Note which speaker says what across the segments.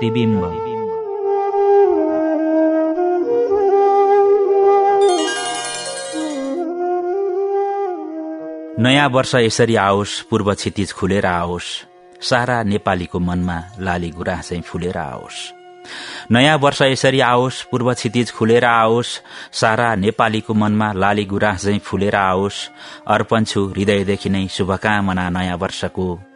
Speaker 1: बिम्ब प्रतिबिम्ब। नयाँ वर्ष यसरी आओस् पूर्व क्षितिज खुलेर आओस् सारा नेपालीको मनमा लाली गुराँ चाहिँ फुलेर आओस्। नयाँ वर्ष यसरी आओस् पूर्व क्षितिज खुलेर आओस् सारा नेपालीको मनमा लाली गुराँ चाहिँ फुलेर आओस् अर्पण छु हृदयदेखि नै शुभकामना नयाँ वर्षको।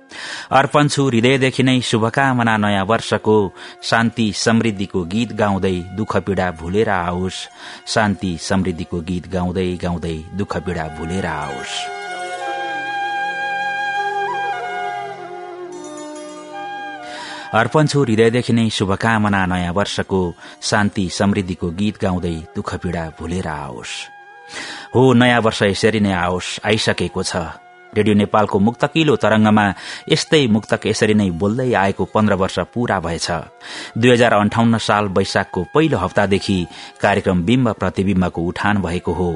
Speaker 1: अर्पण छु हृदयदेखि नै शुभकामना नयाँ वर्षको शान्ति समृद्धिको गीत गाउँदै दुःख पीड़ा भुलेर आओस्। शान्ति समृद्धिको गीत गाउँदै गाउँदै दुःख पीड़ा भुलेर आओस्। अर्पण छु हृदयदेखि नै शुभकामना नयाँ वर्षको शान्ति समृद्धिको गीत गाउँदै दुःख पीड़ा भुलेर आओस्। हो नयाँ वर्ष यसरी नै आओस् आइसकेको छ। रेडियो नेपालको मुक्तकिलो तरंगमा यस्तै मुक्तक यसरी नै बोल्दै आएको पन्ध्र वर्ष पूरा भएछ। दुई हजार अन्ठाउन्न साल वैशाखको पहिलो हप्तादेखि कार्यक्रम बिम्ब प्रतिविम्बको उठान भएको हो।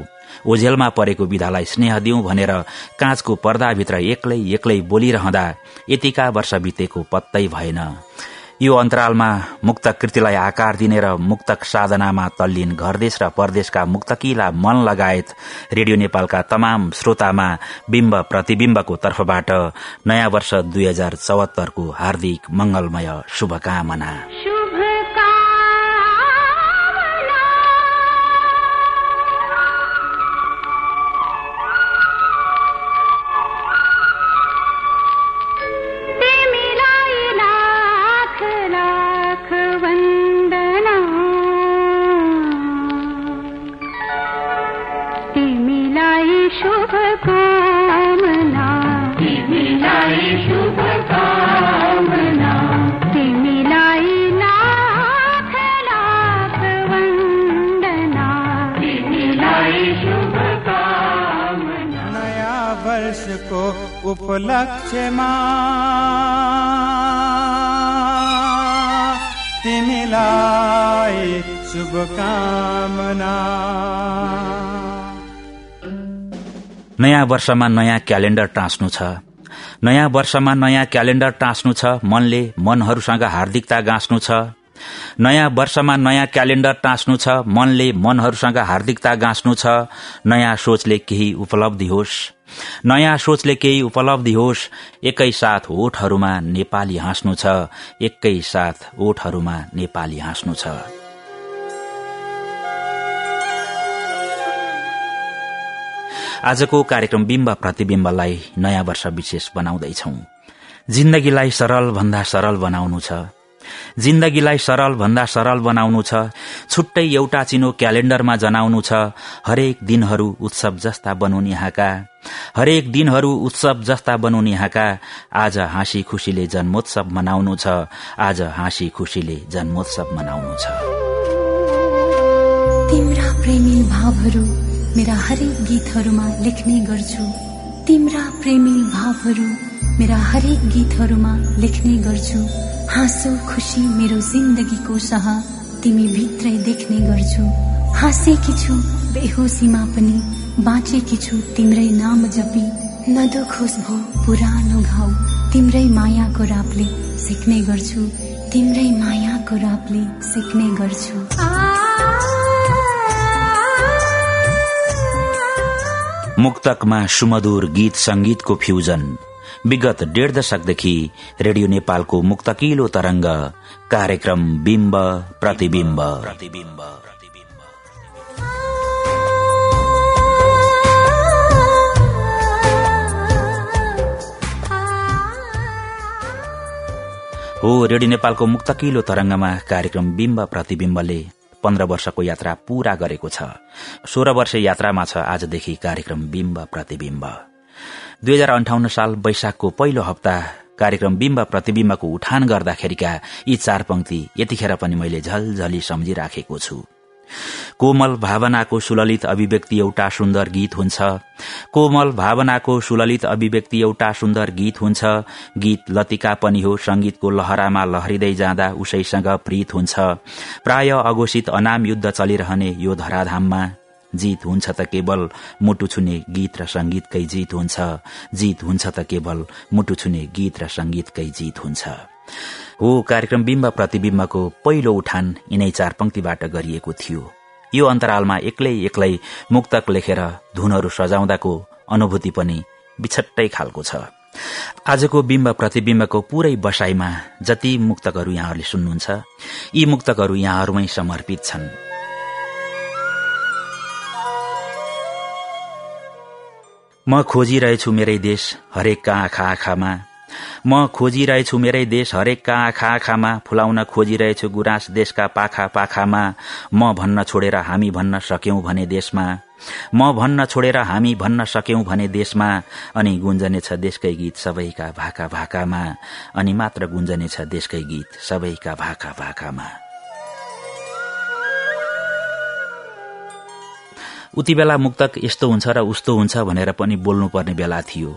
Speaker 1: ओझेलमा परेको विधालाई स्नेह दिउँ भनेर काँचको पर्दाभित्र एक्लै एक्लै बोलिरहँदा यतिका वर्ष बितेको पत्तै भएन। यो अन्तरालमा मुक्त कृतिलाई आकार दिने र मुक्तक साधनामा तल्लीन घरदेश र परदेशका मुक्तकीला मन लगायत रेडियो नेपालका तमाम श्रोतामा बिम्ब प्रतिविम्बको तर्फबाट नयाँ वर्ष दुई हजार चौहत्तरको हार्दिक मंगलमय शुभकामना।
Speaker 2: शुभ कामना मिलाई शुभ कामना मिलाई नाथ लाख वंदना मिलाई शुभ कामना
Speaker 1: नया वर्ष को उपलक्ष्य माँ। शुभ कामना नयाँ वर्षमा नयाँ क्यालेण्डर टाँच्नु छ। नयाँ वर्षमा नयाँ क्यालेण्डर टाँच्नु छ मनले मनहरूसँग हार्दिकता गाँच्नु छ। नयाँ वर्षमा नयाँ क्यालेण्डर टाँच्नु छ मनले मनहरूसँग हार्दिकता गाँच्नु छ। नयाँ सोचले केही उपलब्धि होस्। नयाँ सोचले केही उपलब्धि होस् एकै साथ ओठहरूमा नेपाली हाँस्नु छ एकै साथ ओठहरूमा नेपाली हाँस्नु छ। आजको कार्यक्रम बिम्ब प्रतिविम्बलाई नयाँ वर्ष विशेष बनाउँदैछौ। जिन्दगीलाई सरल भन्दा सरल बनाउनु छ। जिन्दगीलाई सरल भन्दा सरल बनाउनु छ। छुट्टै एउटा चिनो क्यालेण्डरमा जनाउनु छ। हरेक दिनहरू उत्सव जस्ता बनुन् यहाँका हरेक दिनहरू उत्सव जस्ता बनुन् यहाँका आज हाँसी खुशीले जन्मोत्सव मनाउनु छ। आज हाँसी खुशीले जन्मोत्सव मनाउनु छ।
Speaker 3: मेरा हरेक गीतहरूमा लेख्ने गर्छु। तिम्रा प्रेमी भावहरू मेरा हरेक गीतहरूमा लेख्ने गर्छु। हाँसो खुसी मेरो जिन्दगीको सह तिमी भित्रै देख्ने गर्छु। हाँसेकी छु बेहोसीमा पनि बाँचेकी छु तिम्रै नाम जपी। नदुखोस् भो पुरानो घाउ तिम्रै मायाको रापले सिक्ने गर्छु। तिम्रै मायाको रापले सिक्ने गर्छु।
Speaker 1: मुक्तकमा सुमधुर गीत संगीतको फ्युजन। विगत डेढ दशकदेखि रेडियो नेपालको मुक्तकिलो तरंग कार्यक्रम बिम्ब प्रतिविम्ब प्रतिविम्ब हो रेडियो नेपालको मुक्तकिलो तरंगमा कार्यक्रम बिम्ब प्रतिविम्बले पन्ध्र वर्षको यात्रा पूरा गरेको छ। सोह्र वर्ष यात्रामा छ आजदेखि कार्यक्रम बिम्ब प्रतिविम्ब दुई हजार अन्ठाउन्न साल वैशाखको पहिलो हप्ता कार्यक्रम बिम्ब प्रतिविम्बको उठान गर्दाखेरिका यी चार पंक्ति यतिखेर पनि मैले झलझली सम्झिराखेको छु। कोमल भावनाको सुललित अभिव्यक्ति एउटा सुन्दर गीत हुन्छ। कोमल भावनाको सुललित अभिव्यक्ति एउटा सुन्दर गीत हुन्छ। गीत लतिका पनि हो संगीतको लहरामा लहरिँदै जाँदा उसैसँग प्रीत हुन्छ। प्राय अघोषित अनाम युद्ध चलिरहने यो धराधाममा जीत हुन्छ त केवल मुटु छुने गीत र संगीतकै जीत हुन्छ। जीत हुन्छ त केवल मुटु छुने गीत र संगीतकै जीत हुन्छ। हो कार्यक्रम बिम्ब प्रतिविम्बको पहिलो उठान यिनै चार पंक्तिबाट गरिएको थियो। यो अन्तरालमा एक्लै एक्लै मुक्तक लेखेर धुनहरू सजाउँदाको अनुभूति पनि बिछट्टै खालको छ। आजको बिम्ब प्रतिविम्बको पूरै बसाईमा जति मुक्तकहरू यहाँहरूले सुन्नुहुन्छ यी मुक्तकहरू यहाँहरूमै समर्पित छन्। म खोजिरहेछु मेरै देश हरेकका आँखा आँखामा म खोजिरहेछु मेरै देश हरेकका आँखा आँखामा फुलाउन खोजिरहेछु गुराँस देशका पाखा पाखामा। म भन्न छोडेर हामी भन्न सक्यौं भने देशमा। म भन्न छोडेर हामी भन्न सक्यौं भने देशमा। अनि गुन्जनेछ देशकै गीत सबैका भाका भाकामा। अनि मात्र गुन्जनेछ देशकै गीत सबैका भाका भाकामा। उति बेला मुक्तक यस्तो हुन्छ र उस्तो हुन्छ भनेर पनि बोल्नुपर्ने बेला थियो।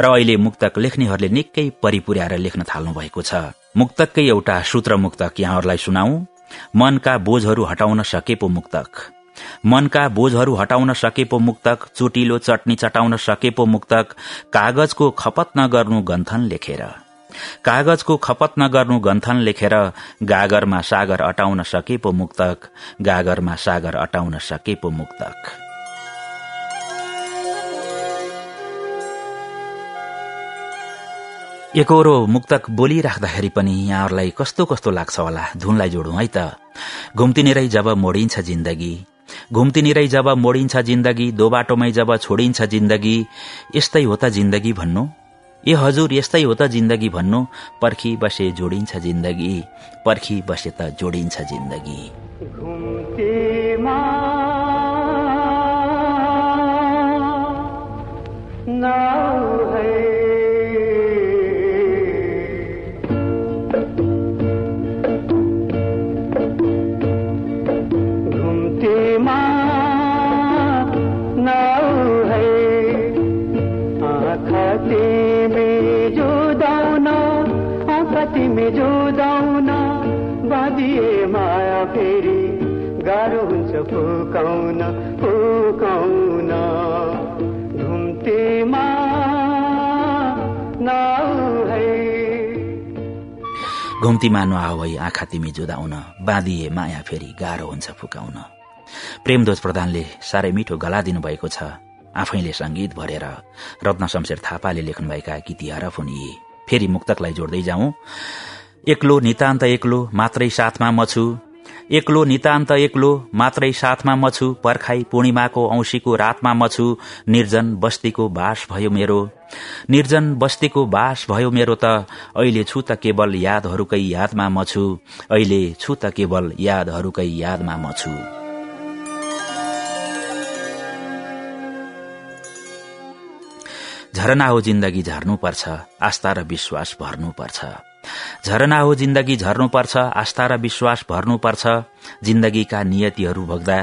Speaker 1: र अहिले मुक्तक लेख्नेहरूले निकै परिपुर्याएर लेख्न थाल्नु भएको छ। मुक्तककै एउटा सूत्र मुक्तक यहाँहरूलाई सुनाऊ मनका बोझहरू हटाउन सके पो मुक्तक। मनका बोझहरू हटाउन सके पो मुक्तक चोटिलो चटनी चटाउन सके पो मुक्तक कागजको खपत नगर्नु गन्थन लेखेर। कागजको खपत नगर्नु गन्थन लेखेर गागरमा सागर अटाउन सके पो मुक्तक गागरमा सागर अटाउन सके पो मुक्तक। एकरो मुक्तक बोलिराख्दाखेरि पनि यहाँहरूलाई कस्तो कस्तो लाग्छ होला? धुनलाई जोडौं है त। घुम्तिनेरै जब मोडिन्छ जिन्दगी घुम्तिनेरै जब मोडिन्छ जिन्दगी दो बाटोमै जब छोडिन्छ जिन्दगी यस्तै हो त जिन्दगी भन्नु? ए हजुर यस्तै हो त जिन्दगी भन्नु। पर्खी बसे जोडिन्छ जिन्दगी। पर्खी बसे त जोडिन्छ जिन्दगी।
Speaker 4: फुकाउन फुकाउन घुम्तीमा
Speaker 1: घुम्तीमा है। आँखा तिमी जुदाउन बाँधिए माया फेरि गाह्रो हुन्छ फुकाउन प्रेमध्वज प्रधानले साह्रै मिठो गला दिनुभएको छ। आफैले संगीत भरेर रत्न शमशेर थापाले लेख्नुभएका गीती हरफ हुन् यी। फेरि मुक्तकलाई जोड्दै जाउँ। एक्लो नितान्त एक्लो मात्रै साथमा म छु। एक्लो नितान्त एक्लो मात्रै साथमा म छु। पर्खाई पूर्णिमाको औंसीको रातमा म छु। निर्जन बस्तीको बास भयो मेरो। निर्जन बस्तीको बास भयो मेरो त। अहिले छु त केवल यादहरूकै यादमा म छु। अहिले छु त केवल यादहरूकै यादमा म छु। झरना हो जिन्दगी झर्नुपर्छ। आस्था र विश्वास भर्नुपर्छ। झरना हो जिन्दगी झर्नुपर्छ आस्था र विश्वास भर्नुपर्छ जिन्दगीका नियतिहरू भोग्दा।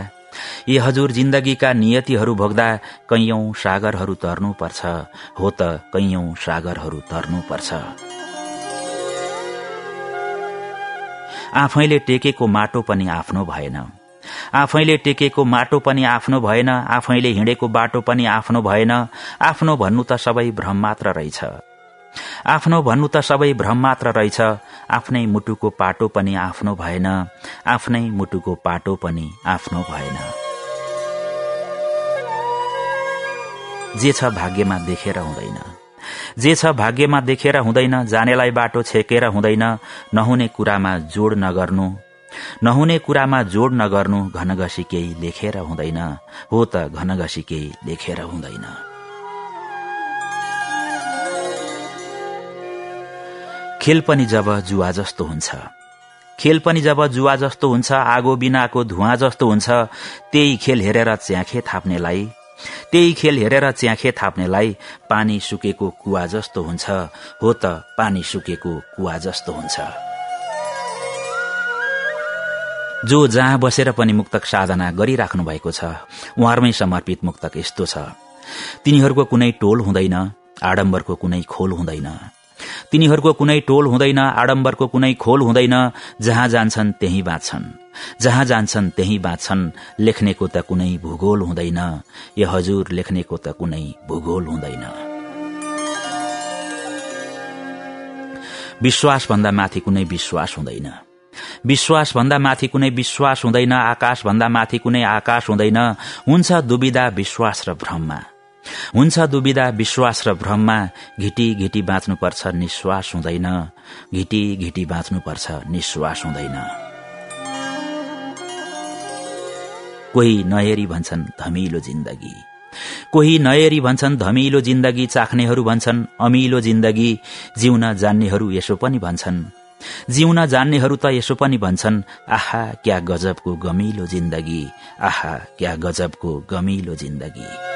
Speaker 1: ए हजुर जिन्दगीका नियतिहरू भोग्दा कैयौं सागरहरू तर्नुपर्छ हो त कैयौं सागरहरू तर्नुपर्छ आफैले टेकेको माटो पनि आफ्नो भएन। आफैले टेकेको माटो पनि आफ्नो भएन। आफैले हिँडेको बाटो पनि आफ्नो भएन। आफ्नो भन्नु त सबै भ्रम मात्र रहेछ। आफ्नो भन्नु त सबै भ्रम मात्र रहेछ। आफ्नै मुटुको पाटो पनि आफ्नो भएन। आफ्नै मुटुको पाटो पनि आफ्नो भएन। जे छ भाग्यमा देखेर हुँदैन। जे छ भाग्यमा देखेर हुँदैन जानेलाई बाटो छेकेर हुँदैन। नहुने कुरामा जोड नगर्नु। नहुने कुरामा जोड नगर्नु घनघसी केही लेखेर हुँदैन। हो त घनघसी केही लेखेर हुँदैन। खेल पनि जब जुवा जस्तो हुन्छ। खेल पनि जब जुवा जस्तो हुन्छ आगो बिनाको धुवा जस्तो हुन्छ त्यही खेल हेरेर च्याखे थाप्नेलाई त्यही खेल हेरेर च्याखे थाप्नेलाई पानी सुकेको कुवा जस्तो हुन्छ हो त पानी सुकेको कुवा जस्तो हुन्छ। जो जहाँ बसेर पनि मुक्तक साधना गरिराख्नु भएको छ उहाँहरूमै समर्पित मुक्तक यस्तो छ। तिनीहरूको कुनै टोल हुँदैन आडम्बरको कुनै खोल हुँदैन। तिनीहरूको कुनै टोल हुँदैन आडम्बरको कुनै खोल हुँदैन जहाँ जान्छन् त्यही बाँच्छन्। जहाँ जान्छन् त्यही बाँच्छन् लेख्नेको त कुनै भूगोल हुँदैन। ए हजुर लेख्नेको त कुनै भूगोल हुँदैन। विश्वास भन्दा माथि कुनै विश्वास हुँदैन। विश्वास भन्दा माथि कुनै विश्वास हुँदैन आकाश भन्दा माथि कुनै आकाश हुँदैन। हुन्छ दुविधा विश्वास र भ्रममा। हुन्छ दुविधा विश्वास र भ्रममा घिटी घिटी बाँच्नुपर्छ निश्वास हुँदैन। घिटी घिटी बाँच्नुपर्छ निश्वास हुँदैन। कोही नहेरी भन्छन् धमिलो जिन्दगी। कोही नहेरी भन्छन् धमिलो जिन्दगी चाख्नेहरू भन्छन् अमिलो जिन्दगी जिउन जान्नेहरू यसो पनि भन्छन्। जिउन जान्नेहरू त यसो पनि भन्छन् आहा क्या गजबको गमिलो जिन्दगी आहा क्या गजबको गमिलो जिन्दगी।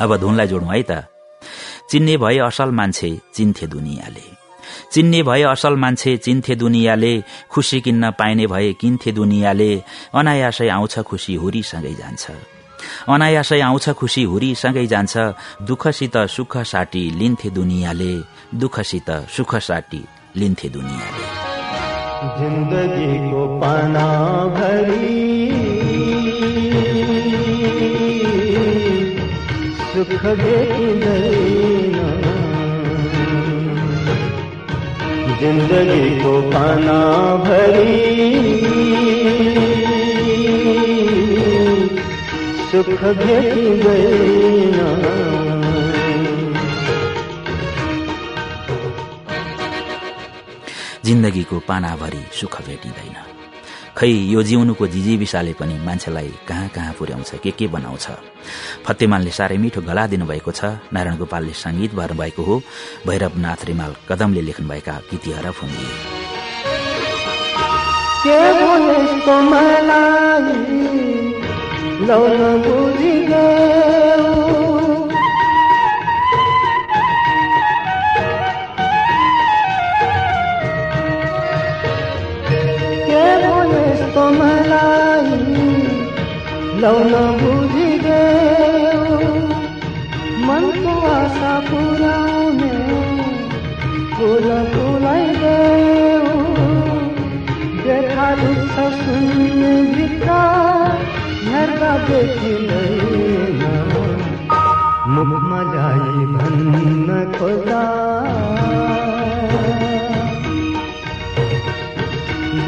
Speaker 1: अब धुनलाई जोडौं है त। चिन्ने भए असल मान्छे चिन्थे दुनियाँले। चिन्ने भए असल मान्छे चिन्थे दुनियाँले खुसी किन्न पाइने भए किन्थे दुनियाँले अनायासै आउँछ खुसी हुरीसँगै जान्छ। अनायासै आउँछ खुसी हुरीसँगै जान्छ दुःखसित सुख साटी लिन्थे दुनियाँले दुःखसित सुख साटी लिन्थे दुनियाँले।
Speaker 4: जिन्दगीको पाना भरी सुख जिन्दगीको पाना भरी। सुख भेटिँदैन
Speaker 1: जिन्दगीको पानाभरि सुख भेटिँदैन। खै यो जिउनुको जिजीविसाले पनि मान्छेलाई कहाँ कहाँ पुर्याउँछ के के बनाउँछ? फतेमालले साह्रै मिठो गला दिनुभएको छ। नारायण गोपालले संगीत भर्नुभएको हो। भैरवनाथ रिमाल कदमले लेख्नुभएका गीतीहर फुङ्गी
Speaker 4: के बोलेको मलाई लौन बुझी गयो मनको आशा पुऱ्याउने फुल फुलाइदेऊ देखा दुःख सुन्ने भित्र हेर्दा देखिँदैन मुखमा जाई भन्न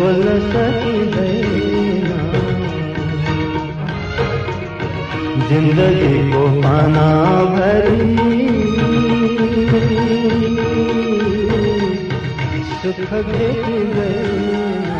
Speaker 4: खोज्दा बोल्न सकिँदैन जिन्दगीको पाना भरी। सुख भेटिँदैन
Speaker 5: कुल्ची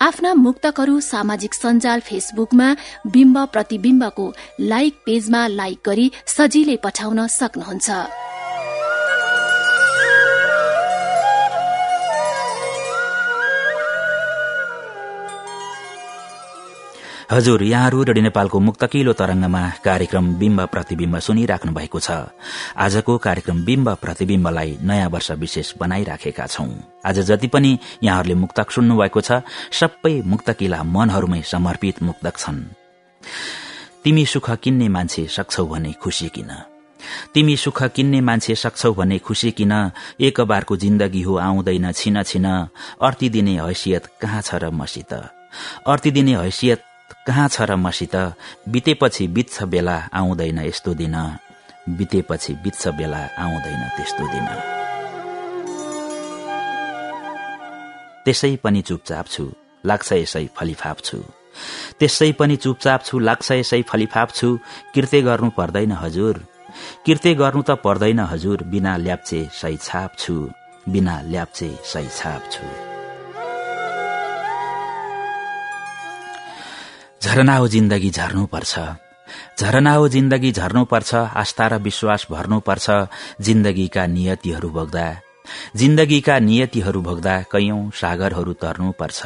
Speaker 6: आफ्ना मुक्तकहरू सामाजिक सञ्जाल फेसबुकमा बिम्ब प्रतिविम्बको लाइक पेजमा लाइक गरी सजिलै पठाउन सक्नुहुन्छ।
Speaker 1: हजुर यहाँहरू रेडियो नेपालको मुक्तकिलो तरंगमा कार्यक्रम बिम्ब प्रतिविम्ब सुनिराख्नु भएको छ। आजको कार्यक्रम बिम्ब प्रतिविम्बलाई नयाँ वर्ष विशेष बनाइराखेका छौं। आज जति पनि यहाँहरूले मुक्तक सुन्नु भएको छ सबै मुक्तकिला मनहरूमै समर्पित मुक्तक छन्। तिमी सुख किन्ने मान्छे सक्छौ भने खुसी किन? तिमी सुख किन्ने मान्छे सक्छौ भने खुसी किन? एक बारको जिन्दगी हो आउँदैन छिन छिन। अर्ती दिने हैसियत कहाँ छ र मसित? अर्ती दिने हैसियत कहाँ छ र मसित? बितेपछि बित्छ बेला आउँदैन यस्तो दिन। बितेपछि बित्छ बेला आउँदैन त्यस्तो दिन। त्यसै पनि चुपचाप छु लाग्छ यसै फलिफाप छु। त्यसै पनि चुपचाप छु लाग्छ यसै फलिफाप छु। कृत्य गर्नु पर्दैन हजुर। कृत्य गर्नु त पर्दैन हजुर। बिना ल्याप्चे सही छाप छु। बिना ल्याप्चे सही छाप छु। झरना हो जिन्दगी झर्नुपर्छ। झरना हो जिन्दगी झर्नुपर्छ आस्था र विश्वास भर्नुपर्छ जिन्दगीका नियतिहरू बोक्दा जिन्दगीका नियतिहरू भोग्दा कैयौं सागरहरू तर्नुपर्छ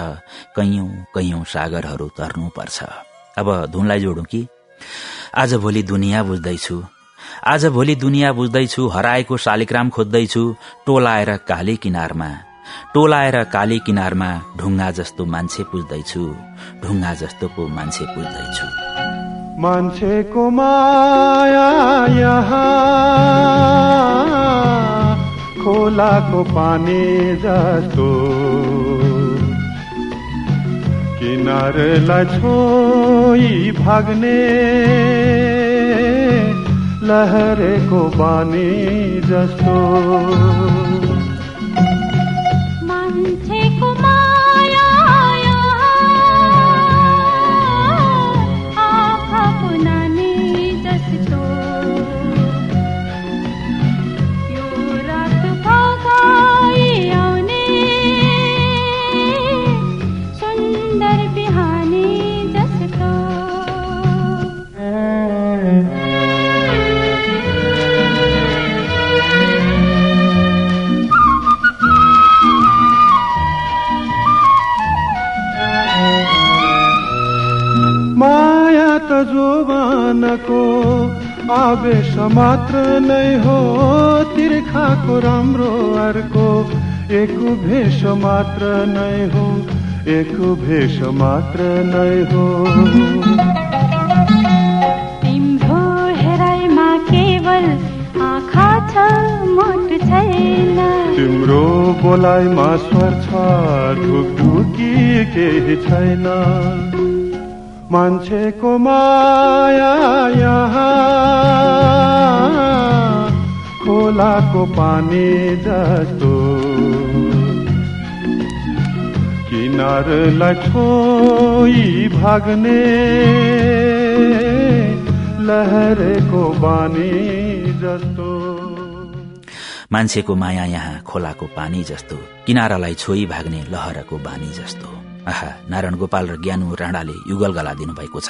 Speaker 1: कैयौं कैयौं सागरहरू तर्नुपर्छ। अब धुनलाई जोडौं कि? आज भोलि दुनियाँ बुझ्दैछु। आज भोलि दुनियाँ बुझ्दैछु हराएको शालिग्राम खोज्दैछु टोलाएर काली किनारमा। टोलाएर काली किनारमा ढुङ्गा जस्तो मान्छे पुज्दैछु ढुङ्गा जस्तो पो मान्छे पुज्दैछु।
Speaker 7: मान्छेको माया खोलाको पानी जस्तो। किनारलाई छोई भाग्ने लहरेको बानी जस्तो। जोबानको आवेश मात्र नै हो तिर्खाको राम्रो अर्को एक भेष मात्र नै हो एक भेष मात्र नै हो।
Speaker 2: तिम्रो हेराइमा केवल आँखा छ मोट छैन।
Speaker 7: तिम्रो बोलाइमा स्वर छ ढुकढुकी केही छैन। मान्छेको माया यहाँ खोलाको पानी जस्तो किनारलाई छोई भाग्ने लहरेको बानी जस्तो
Speaker 1: मान्छेको माया यहाँ खोलाको पानी जस्तो किनारालाई छोई भाग्ने लहरको बानी जस्तो आहा नारायण गोपाल र ज्ञानु राणाले युगल गला दिनुभएको छ।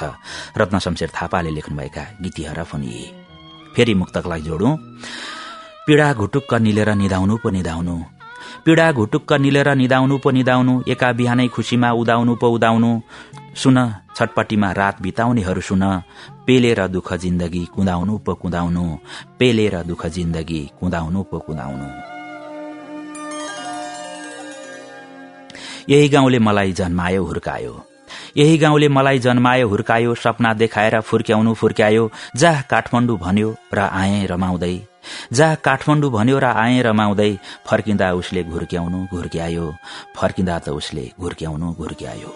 Speaker 1: रत्न शमशेर थापाले लेख्नुभएका गीतीहरा फुनी फेरि मुक्तकलाई जोडौं। पीड़ा घुटुक्क निलेर निधाउनु पो निधाउनु पीड़ा घुटुक्क निलेर निधाउनु पो निधाउनु एका बिहानै खुशीमा उदाउनु पो उदाउनु। सुन छटपट्टिमा रात बिताउनेहरू सुन। पेलेर दुःख जिन्दगी कुदाउनु पो कुदाउनु। पेलेर दुःख जिन्दगी कुदाउनु पो कुदाउनु। यही गाउँले मलाई जन्मायो हुर्कायो। यही गाउँले मलाई जन्मायो हुर्कायो सपना देखाएर फुर्क्याउनु फुर्क्यायो जा काठमाण्डु भन्यो र आए रमाउँदै। जा काठमाण्डु भन्यो र आए रमाउँदै फर्किँदा उसले घुर्क्याउनु घुर्क्यायो फर्किँदा त उसले घुर्क्याउनु घुर्क्यायो।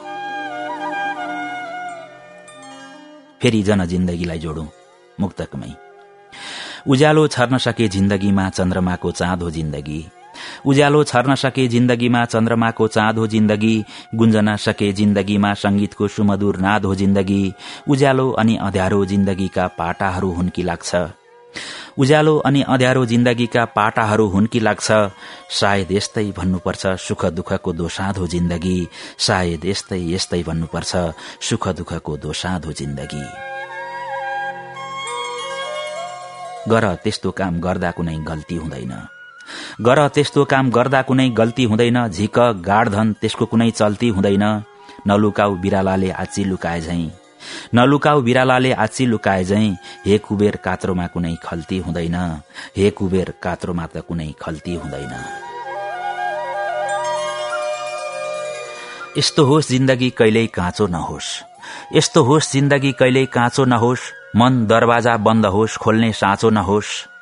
Speaker 1: फेरि जनजिन्दगीलाई जोडौं मुक्तकमै। उज्यालो छर्न सके जिन्दगीमा चन्द्रमाको चाँदो जिन्दगी। उज्यालो छर्न सके जिन्दगीमा चन्द्रमाको चाँद हो जिन्दगी गुन्जन सके जिन्दगीमा संगीतको सुमधुर नाद हो जिन्दगी उज्यालो अनि अँध्यारो जिन्दगीका पाटाहरू हुन् कि लाग्छ? उज्यालो अनि अँध्यारो जिन्दगीका पाटाहरू हुन् कि लाग्छ? सायद यस्तै भन्नुपर्छ सुख दुःखको दोसाँध जिन्दगी। सायद यस्तै यस्तै भन्नुपर्छ सुख दुःखको दोसाँध जिन्दगी। गर त्यस्तो काम गर्दा कुनै गल्ती हुँदैन। गर त्यस्तो काम गर्दा कुनै गल्ती हुँदैन झिक गाडधन त्यसको कुनै चल्ती हुँदैन। नलुकाउ बिरालाले आची लुकाए झै। नलुकाउ बिरालाले आची लुकाए झै। हे कुबेर कात्रोमा कुनै खल्ती हुँदैन। हे कुबेर कात्रोमा त कुनै खल्ती हुँदैन। यस्तो होस् जिन्दगी कहिल्यै काँचो नहोस्। यस्तो होस् जिन्दगी कहिल्यै काँचो नहोस्। मन दरवाजा बन्द होस् खोल्ने साँचो नहोस्।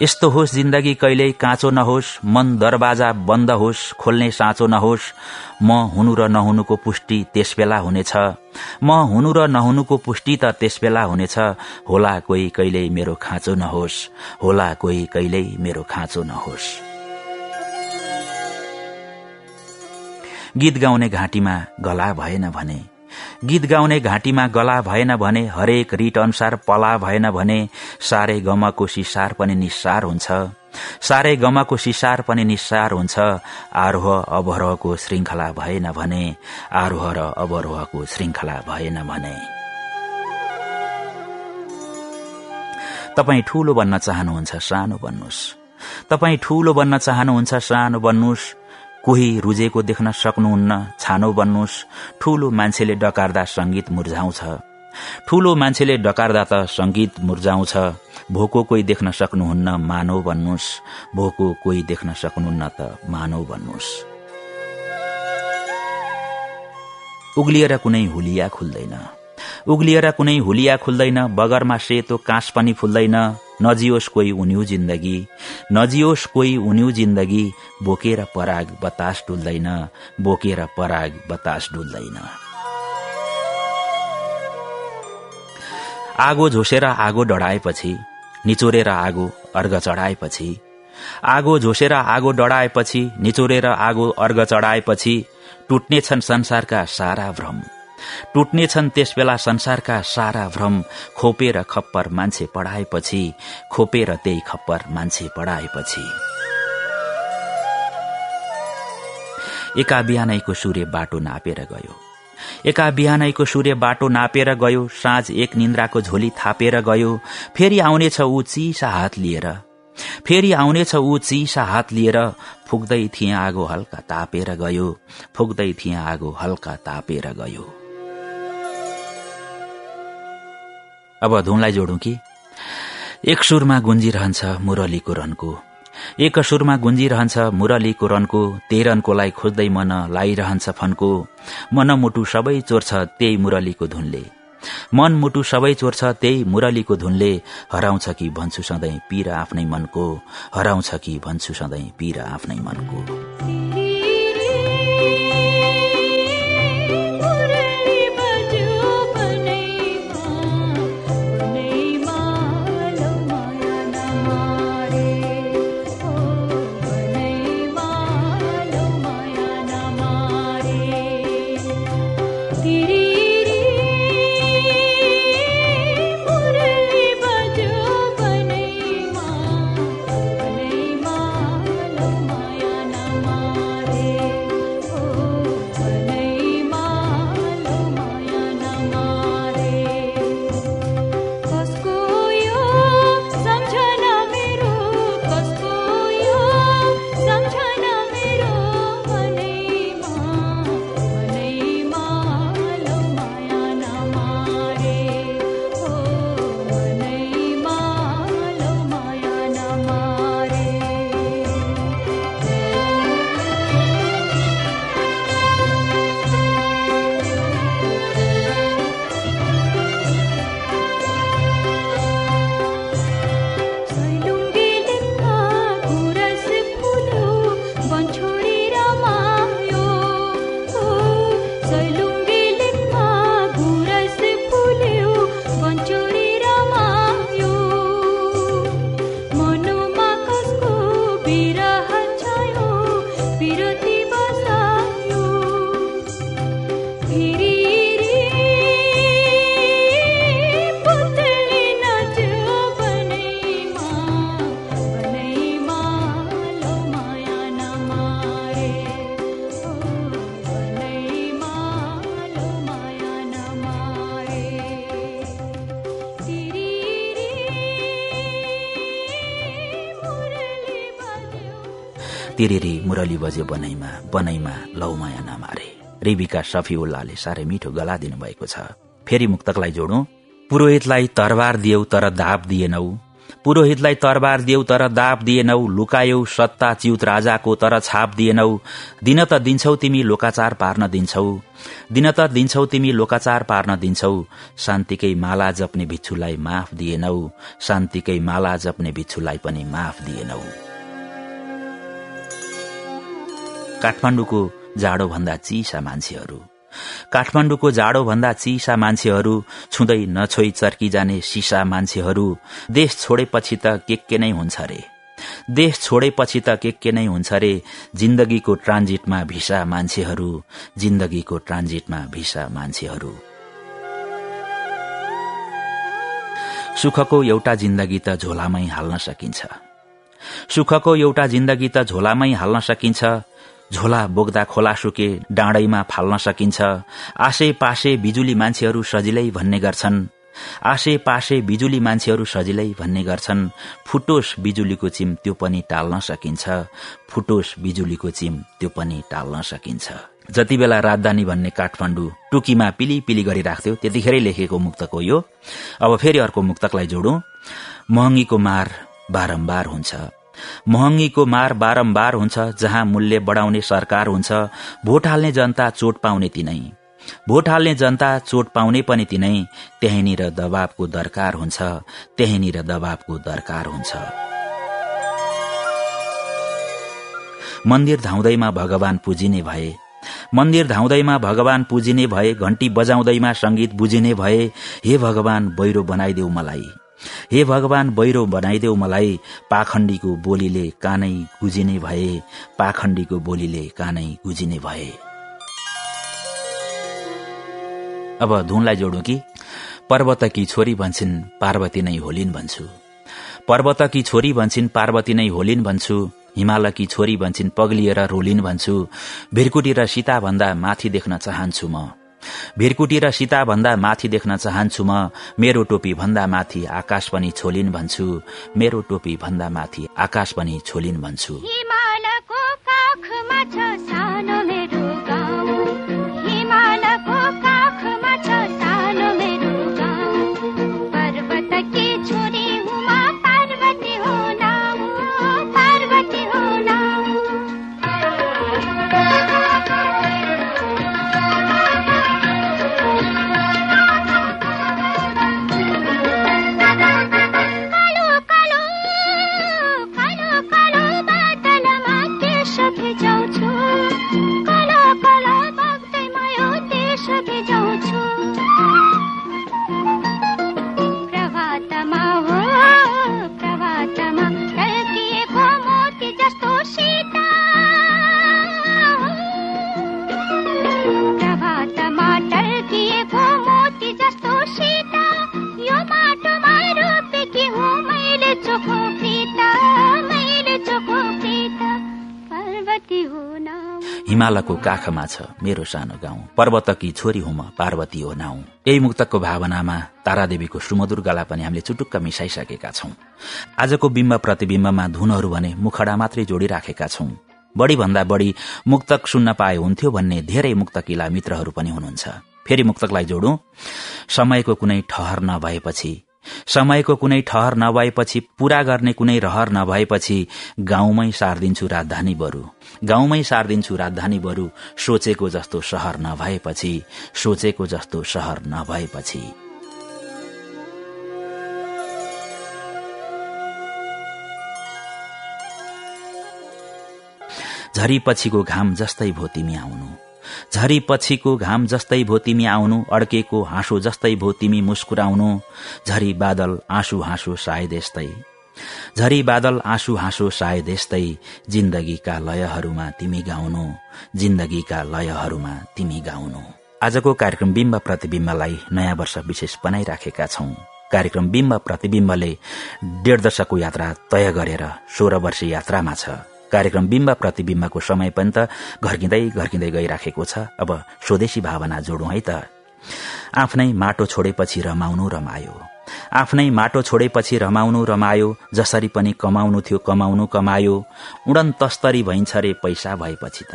Speaker 1: यस्तो होस् जिन्दगी कहिल्यै काँचो नहोस् मन दरवाजा बन्द होस् खोल्ने साँचो नहोस्। म हुनु र नहुनुको पुष्टि त्यसबेला हुनेछ। म हुनु र नहुनुको पुष्टि त त्यसबेला हुनेछ। होला कोही कहिल्यै मेरो खाँचो नहोस्। होला कोही कहिल्यै मेरो खाँचो नहोस्। गीत गाउने घाँटीमा गला भएन भने गीत गाउने घाँटीमा गला भएन भने हरेक रिट अनुसार पला भएन भने सारे गमको सिसार पनि निस्सार हुन्छ। सारे गमको सिसार पनि निस्सार हुन्छ। आरोह अवरोहको श्रृंखला भएन भने आरोह र अवरोहको श्रृंखला भएन भने। तपाई ठूलो बन्न चाहनुहुन्छ सानो बन्नुहोस्। तपाई ठूलो बन्न चाहनुहुन्छ सानो बन्नुहोस्। कोही रुजेको देख्न सक्नुहुन्न। छानो बन्नुहोस्। ठूलो मान्छेले डकार्दा संगीत मुर्झाउँछ। ठूलो मान्छेले डकार्दा त संगीत मुर्झाउँछ। भोको कोही देख्न सक्नुहुन्न मानव बन्नुहोस्। भोको कोही देख्न सक्नुहुन्न त मानव बन्नुहोस्। उग्लिएर कुनै हुलिया खुल्दैन। उग्लिएर कुनै हुलिया खुल्दैन बगरमा सेतो काँस पनि फुल्दैन। नजियोस् कोही उन्यु जिन्दगी। नजियोस् कोही उन्यु जिन्दगी। बोकेर पराग बतास डुल्दैन। बोकेर पराग बतास डुल्दैन। आगो झोसेर आगो डढाएपछि निचोरेर आगो अर्घ चढाएपछि आगो झोसेर आगो डढाएपछि निचोरेर आगो अर्घ चढाएपछि टुट्नेछन् संसारका सारा भ्रम। टुट्नेछन् त्यसबेला संसारका सारा भ्रम खोपेर खप्पर मान्छे पढाएपछि खोपेर त्यही खप्पर मान्छे पढाएपछि। एका बिहानैको सूर्य बाटो नापेर गयो। एका बिहानैको सूर्य बाटो नापेर गयो साँझ एक निन्द्राको झोली थापेर गयो फेरि आउनेछ ऊ चिसा हात लिएर। फेरि आउनेछ ऊ चिसा हात लिएर फुक्दै थिए आगो हल्का तापेर गयो फुक्दै थिए आगो हल्का तापेर गयो। अब धुनलाई जोडौं कि? एक सुरमा गुन्जिरहन्छ मुरलीको रनको एक सुरमा गुन्जिरहन्छ मुरलीको रनको तेरनकोलाई खोज्दै मन लाइरहन्छ फन्को। मनमुटु सबै चोर्छ त्यही मुरलीको धुनले। मन मुटु सबै चोर्छ त्यही मुरलीको धुनले। हराउँछ कि भन्छु सधैँ पीर आफ्नै मनको। हराउँछ कि भन्छु सधैँ पीर आफ्नै मनको। तिरेरी मुरली बज्यो बनैमा बनैमा लौ माया नमारे। रेबिका सफीउल्लाले साह्रै मिठो गला दिनुभएको छ। फेरि मुक्तकलाई जोडौं। पुरोहितलाई तरबार दियौ तर दाप दिएनौ। पुरोहितलाई तरबार दियौ तर दाप दिएनौ। लुकायौ सत्ता च्युत राजाको तर छाप दिएनौ। दिन त दिन्छौ तिमी लोकाचार पार्न दिन्छौ। दिन त दिन्छौ तिमी लोकाचार पार्न दिन्छौ। शान्तिकै माला जप्ने भिक्षुलाई माफ दिएनौ। शान्तिकै माला जप्ने भिक्षुलाई पनि माफ दिएनौ। काठमाण्डुको जाडो भन्दा चिसा मान्छेहरू। काठमाण्डुको जाडो भन्दा चिसा मान्छेहरू छुँदै चर्की जाने सिसा मान्छेहरू देश छोडेपछि त के के नै हुन्छ रे? देश छोडेपछि त के के नै हुन्छ रे? जिन्दगीको ट्रान्जिटमा भिसा मान्छेहरू जिन्दगीको ट्रान्जिटमा भिसा मान्छेहरू। सुखको एउटा जिन्दगी त झोलामै हाल्न सकिन्छ। सुखको एउटा जिन्दगी त झोलामै हाल्न सकिन्छ। झोला बोक्दा खोला सुके डाँडैमा फाल्न सकिन्छ। आसे पासे बिजुली मान्छेहरू सजिलै भन्ने गर्छन्। आसे पासे बिजुली मान्छेहरू सजिलै भन्ने गर्छन्। फुटोस बिजुलीको चिम त्यो पनि टाल्न सकिन्छ। फुटोस बिजुलीको चिम त्यो पनि टाल्न सकिन्छ। जति बेला राजधानी भन्ने काठमाडौँ टुकीमा पिली पिली गरिराख्थ्यो त्यतिखेरै लेखेको मुक्तक हो यो। अब फेरि अर्को मुक्तकलाई जोडौं। महँगीको मार बारम्बार हुन्छ। महँगीको मार बारम्बार हुन्छ जहाँ मूल्य बढ़ाउने सरकार हुन्छ भोट हाल्ने जनता चोट पाउने तिनै। भोट हाल्ने जनता चोट पाउने पनि तिनै त्यहीँनिर दबावको दरकार हुन्छ त्यहीँनिर दबावको दरकार हुन्छ। मन्दिर धाउँदैमा भगवान पुजिने भए मन्दिर धाउँदैमा भगवान पुजिने भए घण्टी बजाउँदैमा संगीत बुझिने भए हे भगवान बैरो बनाइदेऊ मलाई। हे भगवान बैरो बनाइदेऊ मलाई। पाखण्डीको बोलीले कानै गुजिने भए। पाखण्डीको बोलीले कानै गुजिने भए। अब धुनलाई जोडौँ कि? पर्वतकी छोरी भन्छन् पार्वती नै होलिन् भन्छु। पर्वतकी छोरी भन्छन् पार्वती नै होलिन् भन्छु। हिमालकी छोरी भन्छन् पग्लिएर रोलिन् भन्छु। भिरकुटी र सीता भन्दा माथि देख्न चाहन्छु म। भिरकुटी र सीता भन्दा माथि देख्न चाहन्छु म। मेरो टोपी भन्दा माथि आकाश पनि छोलिन् भन्छु। मेरो टोपी भन्दा माथि आकाश पनि छोलिन् भन्छु। हिमालको काखमा छ मेरो सानो गाउँ। पर्वतकी छोरी हुँ म पार्वती हो नाउँ। यही मुक्तकको भावनामा तारादेवीको सुमधुर गला पनि हामीले चुटुक्क मिसाइसकेका छौं। आजको बिम्ब प्रतिविम्बमा धुनहरू भने मुखडा मात्रै जोडिराखेका छौं। बढ़ी भन्दा बढ़ी मुक्तक सुन्न पाए हुन्थ्यो भन्ने धेरै मुक्तकिला मित्रहरू पनि हुनुहुन्छ। फेरि मुक्तकलाई जोडौं। समयको कुनै ठहर नभएपछि समयको कुनै ठहर नभएपछि पूरा गर्ने कुनै रहर नभएपछि गाउँमै सारिदिन्छु राजधानी बरु। गाउँमै सारिदिन्छु राजधानी बरु सोचेको जस्तो शहर नभएपछि सोचेको जस्तो शहर नभएपछि। झरी पछिको घाम जस्तै भो तिमी आउनु झरी पछिको घाम जस्तै भो तिमी आउनु अड्केको हाँसो जस्तै भो तिमी मुस्कुराउनु। झरी बादल आँसु हाँसो सायद यस्तै। झरी बादल आँसु हाँसो सायद यस्तै। जिन्दगीका लयहरूमा तिमी गाउनु जिन्दगीका लयहरूमा तिमी गाउनु। आजको कार्यक्रम बिम्ब प्रतिविम्बलाई नयाँ वर्ष विशेष बनाइराखेका छौं। कार्यक्रम बिम्ब प्रतिविम्बले डेढ दशकको यात्रा तय गरेर सोह्र वर्ष यात्रामा छ। कार्यक्रम बिम्ब प्रतिविम्बको समय पनि त घर्किँदै घर्किँदै गइराखेको छ। अब स्वदेशी भावना जोडौं है त। आफ्नै माटो छोडेपछि रमाउनु रमायो। आफ्नै माटो छोडेपछि रमाउनु रमायो। जसरी पनि कमाउनु थियो कमाउनु कमायो। उडन तस्तरी भइन्छ रे पैसा भएपछि त।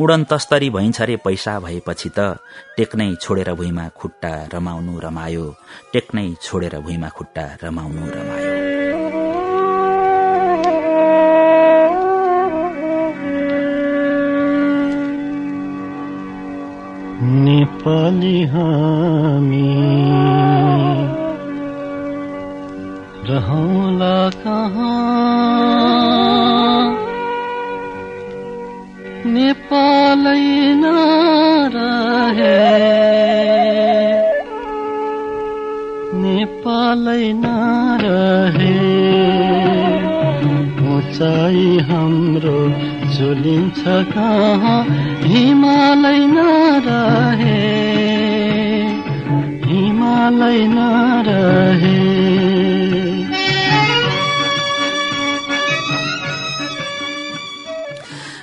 Speaker 1: उडन तस्तरी भइन्छ रे पैसा भएपछि त। टेक्नै छोडेर भुइँमा खुट्टा रमाउनु रमायो। टेक्नै छोडेर भुइँमा खुट्टा रमाउनु रमायो।
Speaker 8: नेपाली हामी। रहौला कहाँ? नेपालै नरहे नेपालै नरहे उचाइ हाम्रो झुलिन्छ कहाँ? हिमालय नरहे। हिमालय नरहे।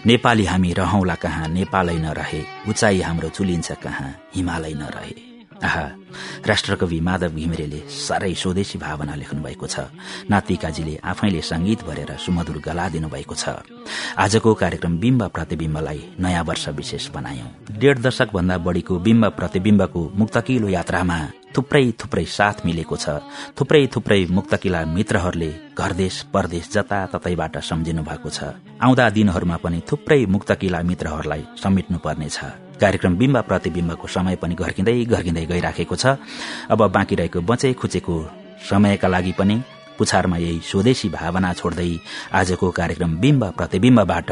Speaker 1: नेपाली हामी रहौंला कहाँ? नेपालै नरहे। उचाइ हाम्रो चुलिन्छ कहाँ? हिमालय नरहे। राष्ट्रकवि माधव घिमिरेले साह्रै स्वदेशी भावना लेख्नु भएको छ। नातिकाजीले आफैले संगीत भरेर सुमधुर गला दिनुभएको छ। आजको कार्यक्रम बिम्ब प्रतिविम्बलाई नयाँ वर्ष विशेष बनायौं। डेढ दशक भन्दा बढ़ीको बिम्ब प्रतिविम्बको मुक्तकिलो यात्रामा थुप्रै थुप्रै साथ मिलेको छ। थुप्रै थुप्रै मुक्तकिला मित्रहरूले घरदेश परदेश जताततैबाट सम्झिनु भएको छ। आउँदा दिनहरूमा पनि थुप्रै मुक्तकिला मित्रहरूलाई समेट्नु पर्नेछ कार्यक्रम बिम्ब प्रतिविम्बको समय पनि घर्किँदै घर्किँदै गइराखेको छ। अब बाँकी रहेको बचे खुचेको समयका लागि पनि पुछारमा यही स्वदेशी भावना छोड्दै आजको कार्यक्रम बिम्ब प्रतिविम्बबाट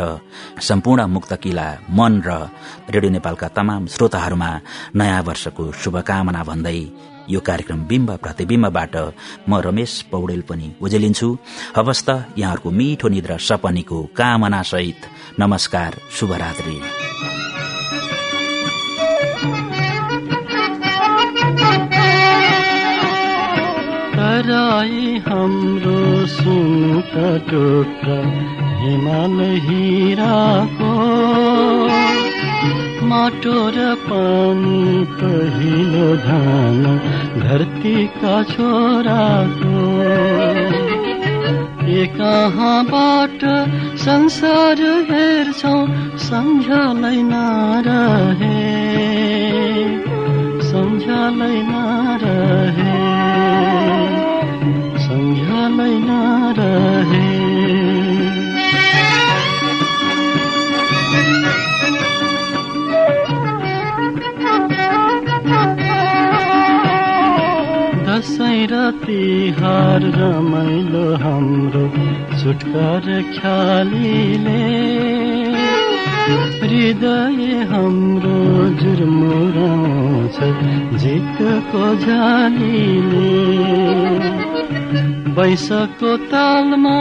Speaker 1: सम्पूर्ण मुक्त किला मन र रेडियो नेपालका तमाम श्रोताहरूमा नयाँ वर्षको शुभकामना भन्दै यो कार्यक्रम बिम्ब प्रतिविम्बबाट म रमेश पौडेल पनि उजेलिन्छु। हवस् त यहाँहरूको मिठो निद्रा सपनीको कामना सहित नमस्कार शुभरात्री।
Speaker 8: तराई हाम्रो सुनका टोक्रा हिमाल हिराको। माटो र पानी पहिलो धान धरतीका छोराको। ए कहाँबाट संसार हेर्छौ सम्झलै नरहे सम्झलै नरहे सम्झलै नरहे दसैँ र तिहार रमाइलो हाम्रो छुटकार ख्यालीले। हृदय हाम्रो जुर्मुराउँछ झिकको झालीले। बैसको तालमा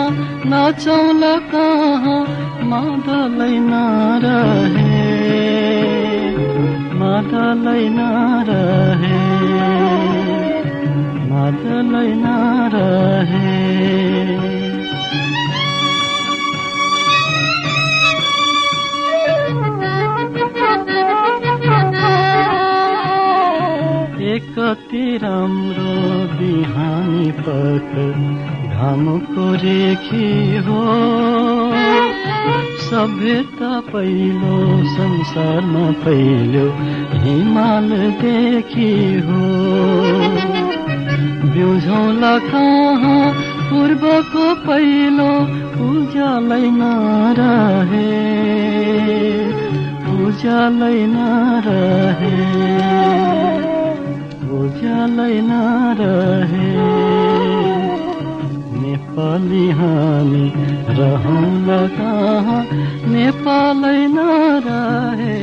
Speaker 8: नाचौला कहाँ मादलै नरहे मादलै नरहे मादलै नरहे। कति राम्रो बिहानी पख घामको रेखी हो। सभ्यता पहिलो संसारमा पहिलो हिमाल देखि हो। बिउझौला कहाँ पूर्वको पहिलो उज्यालै नरहे उज्यालै नरहे उज्यालै नरहे नेपाली हामी रहौँ कहाँ? नेपालै नरहे